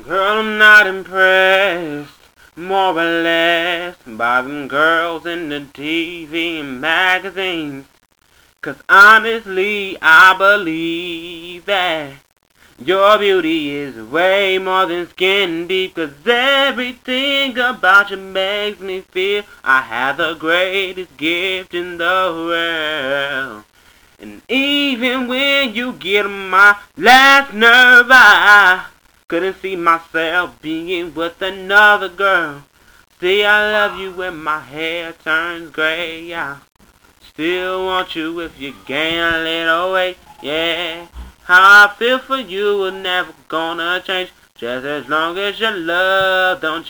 Girl, I'm not impressed, more or less, by them girls in the TV and magazines. Cause honestly, I believe that your beauty is way more than skin deep. Cause everything about you makes me feel I have the greatest gift in the world. And even when you get on my last nerve, I couldn't see myself being with another girl. See, I love you when my hair turns gray. I still want you if you gain a little weight. Yeah, how I feel for you is never gonna change. Just as long as your love don't